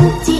지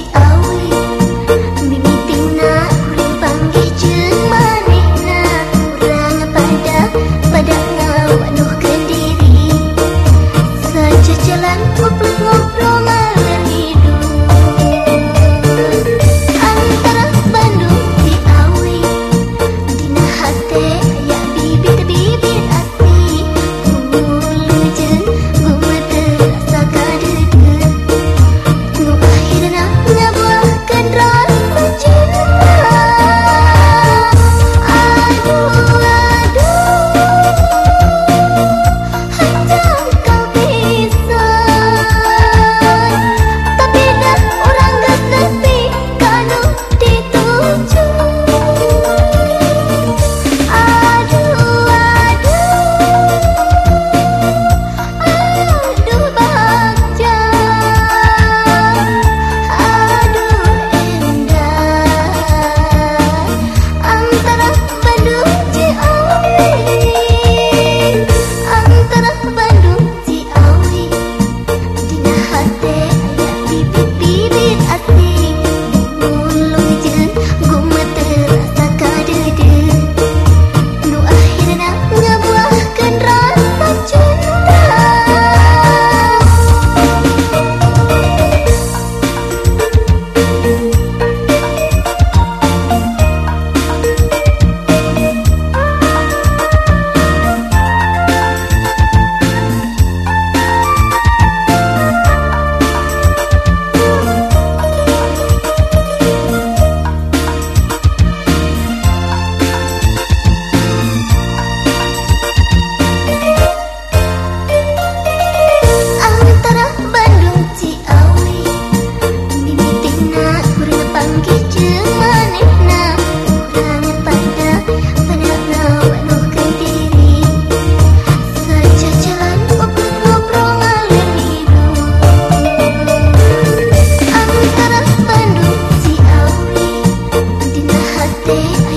be